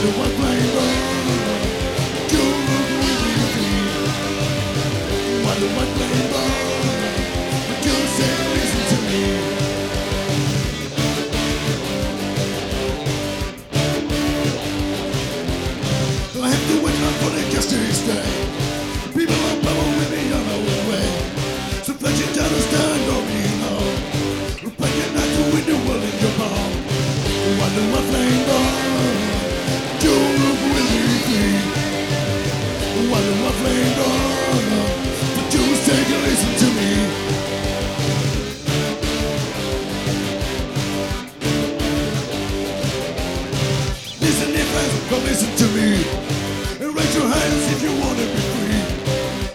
就快跪吧。Come listen to me. And raise your hands if you wanna be free.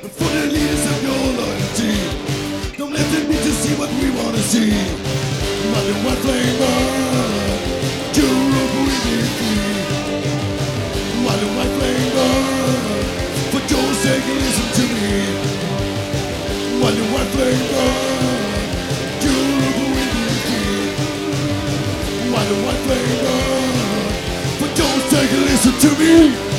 And for the leaders of your loyalty. Don't let them be to see what we wanna see. Mother, what burn? Europe will be free. Mother, what burn? For your sake, listen to me. Mother, what burn? Europe will be free. Mother, to me.